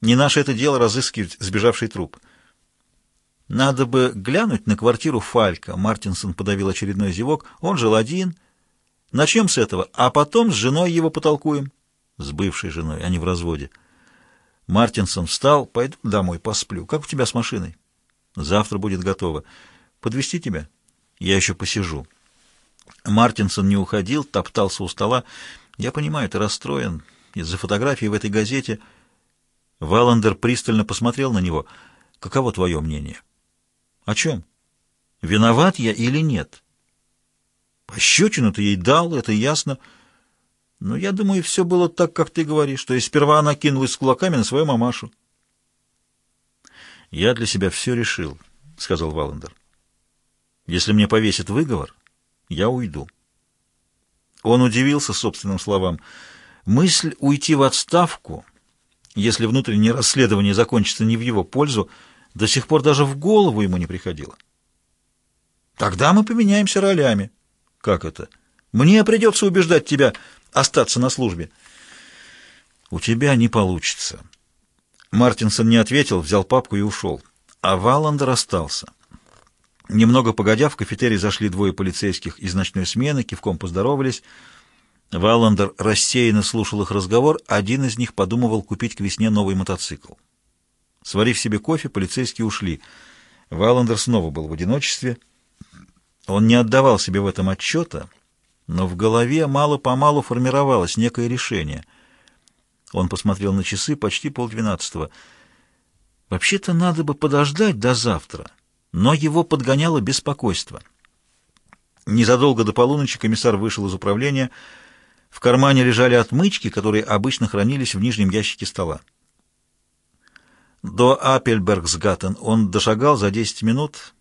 Не наше это дело разыскивать сбежавший труп. Надо бы глянуть на квартиру Фалька. Мартинсон подавил очередной зевок. Он жил один. Начнем с этого, а потом с женой его потолкуем. С бывшей женой, а не в разводе. Мартинсон встал. Пойду домой, посплю. Как у тебя с машиной? Завтра будет готово. Подвести тебя? Я еще посижу. Мартинсон не уходил, топтался у стола. Я понимаю, ты расстроен из-за фотографии в этой газете. Валандер пристально посмотрел на него. Каково твое мнение? О чем? Виноват я или нет? Пощечину ты ей дал, это ясно. Но я думаю, все было так, как ты говоришь, что и сперва она кинулась с кулаками на свою мамашу. «Я для себя все решил», — сказал Валандер. «Если мне повесят выговор, я уйду». Он удивился собственным словам. Мысль уйти в отставку, если внутреннее расследование закончится не в его пользу, до сих пор даже в голову ему не приходила. «Тогда мы поменяемся ролями». «Как это?» «Мне придется убеждать тебя остаться на службе». «У тебя не получится». Мартинсон не ответил, взял папку и ушел. А Валандер остался. Немного погодя, в кафетерий зашли двое полицейских из ночной смены, кивком поздоровались. Валандер рассеянно слушал их разговор, один из них подумывал купить к весне новый мотоцикл. Сварив себе кофе, полицейские ушли. Валандер снова был в одиночестве. Он не отдавал себе в этом отчета, но в голове мало-помалу формировалось некое решение — он посмотрел на часы почти полдвенадцатого. Вообще-то надо бы подождать до завтра, но его подгоняло беспокойство. Незадолго до полуночи комиссар вышел из управления. В кармане лежали отмычки, которые обычно хранились в нижнем ящике стола. До Апельбергсгаттен он дошагал за 10 минут.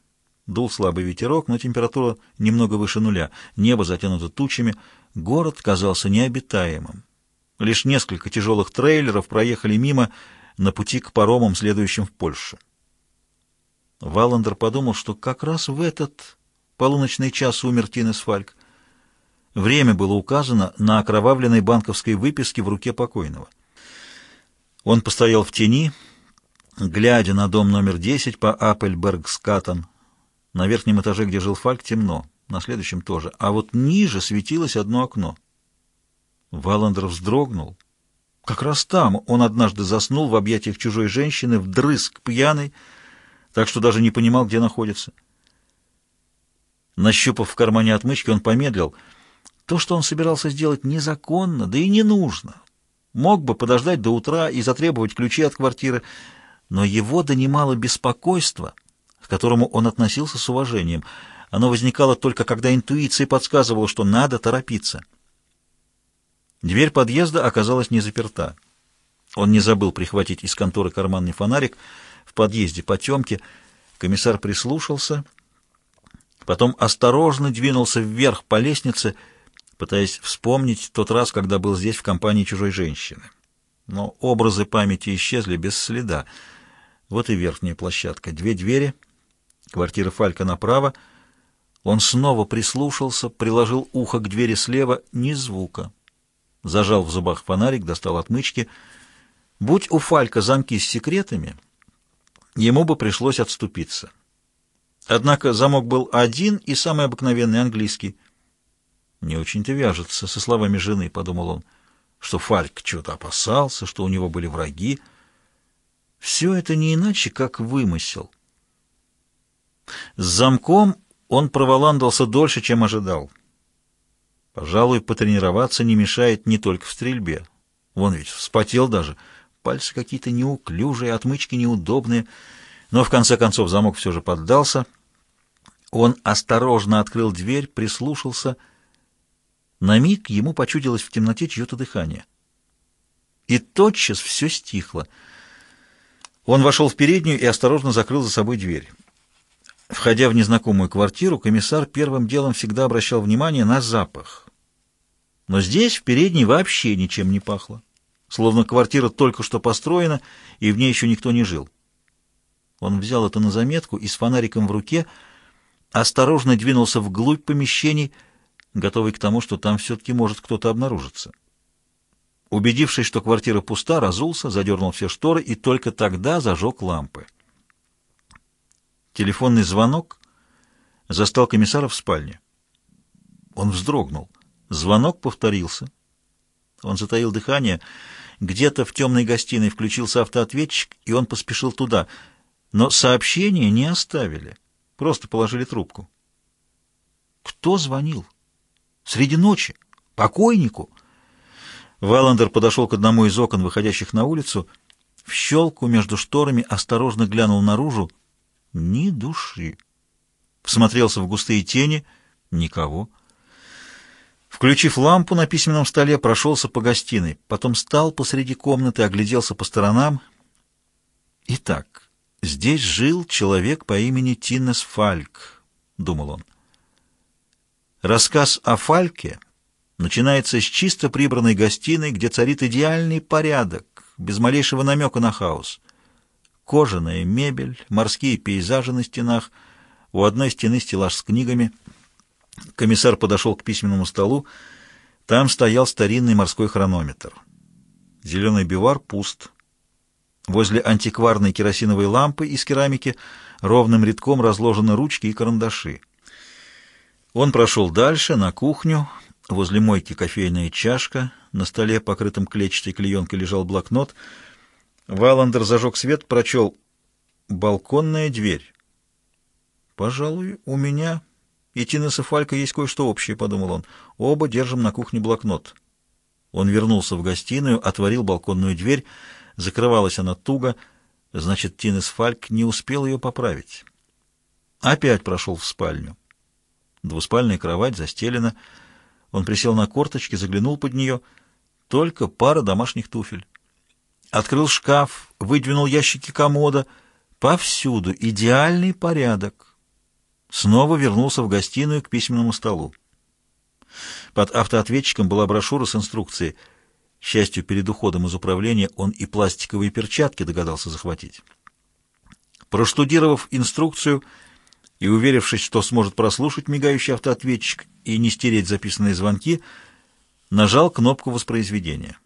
Дул слабый ветерок, но температура немного выше нуля. Небо затянуто тучами. Город казался необитаемым. Лишь несколько тяжелых трейлеров проехали мимо на пути к паромам, следующим в Польшу. Валандер подумал, что как раз в этот полуночный час умер Тинес Фальк. Время было указано на окровавленной банковской выписке в руке покойного. Он постоял в тени, глядя на дом номер 10 по Апельбергскатен. На верхнем этаже, где жил Фальк, темно, на следующем тоже, а вот ниже светилось одно окно. Валандер вздрогнул. Как раз там он однажды заснул в объятиях чужой женщины, вдрызг пьяный, так что даже не понимал, где находится. Нащупав в кармане отмычки, он помедлил. То, что он собирался сделать, незаконно, да и не нужно. Мог бы подождать до утра и затребовать ключи от квартиры, но его донимало беспокойство, к которому он относился с уважением. Оно возникало только когда интуиция подсказывала, что надо торопиться. Дверь подъезда оказалась не заперта. Он не забыл прихватить из конторы карманный фонарик. В подъезде потемки. Комиссар прислушался, потом осторожно двинулся вверх по лестнице, пытаясь вспомнить тот раз, когда был здесь в компании чужой женщины. Но образы памяти исчезли без следа. Вот и верхняя площадка. Две двери, квартира Фалька направо. Он снова прислушался, приложил ухо к двери слева, ни звука зажал в зубах фонарик, достал отмычки. Будь у Фалька замки с секретами, ему бы пришлось отступиться. Однако замок был один и самый обыкновенный английский. «Не очень-то вяжется со словами жены», — подумал он, что Фальк чего-то опасался, что у него были враги. Все это не иначе, как вымысел. С замком он проволандался дольше, чем ожидал. Пожалуй, потренироваться не мешает не только в стрельбе. Вон ведь вспотел даже. Пальцы какие-то неуклюжие, отмычки неудобные. Но в конце концов замок все же поддался. Он осторожно открыл дверь, прислушался. На миг ему почудилось в темноте чье-то дыхание. И тотчас все стихло. Он вошел в переднюю и осторожно закрыл за собой дверь. Входя в незнакомую квартиру, комиссар первым делом всегда обращал внимание на запах. Но здесь, в передней, вообще ничем не пахло. Словно квартира только что построена, и в ней еще никто не жил. Он взял это на заметку и с фонариком в руке осторожно двинулся вглубь помещений, готовый к тому, что там все-таки может кто-то обнаружиться. Убедившись, что квартира пуста, разулся, задернул все шторы и только тогда зажег лампы. Телефонный звонок застал комиссара в спальне. Он вздрогнул. Звонок повторился. Он затаил дыхание. Где-то в темной гостиной включился автоответчик, и он поспешил туда. Но сообщение не оставили. Просто положили трубку. Кто звонил? Среди ночи? Покойнику? Валандер подошел к одному из окон, выходящих на улицу. В щелку между шторами осторожно глянул наружу. Ни души. Всмотрелся в густые тени. Никого. Включив лампу на письменном столе, прошелся по гостиной. Потом стал посреди комнаты, огляделся по сторонам. Итак, здесь жил человек по имени Тиннес Фальк, думал он. Рассказ о Фальке начинается с чисто прибранной гостиной, где царит идеальный порядок, без малейшего намека на хаос. Кожаная мебель, морские пейзажи на стенах, у одной стены стеллаж с книгами. Комиссар подошел к письменному столу. Там стоял старинный морской хронометр. Зеленый бивар пуст. Возле антикварной керосиновой лампы из керамики ровным рядком разложены ручки и карандаши. Он прошел дальше, на кухню. Возле мойки кофейная чашка. На столе, покрытом клетчатой клеенкой, лежал блокнот — Валандер зажег свет, прочел «Балконная дверь». «Пожалуй, у меня и Тинес и Фалька есть кое-что общее», — подумал он. «Оба держим на кухне блокнот». Он вернулся в гостиную, отворил балконную дверь. Закрывалась она туго, значит, Тинес Фальк не успел ее поправить. Опять прошел в спальню. Двуспальная кровать застелена. Он присел на корточки, заглянул под нее. Только пара домашних туфель. Открыл шкаф, выдвинул ящики комода. Повсюду идеальный порядок. Снова вернулся в гостиную к письменному столу. Под автоответчиком была брошюра с инструкцией. К счастью, перед уходом из управления он и пластиковые перчатки догадался захватить. Проштудировав инструкцию и уверившись, что сможет прослушать мигающий автоответчик и не стереть записанные звонки, нажал кнопку воспроизведения.